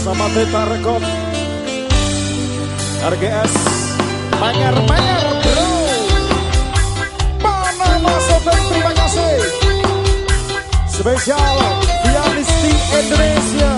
bersama Teta Rekod RGS Manger-manger bro Panama Sobat terima kasih. Spesial Pianisti Indonesia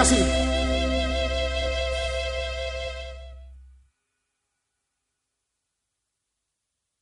kasih.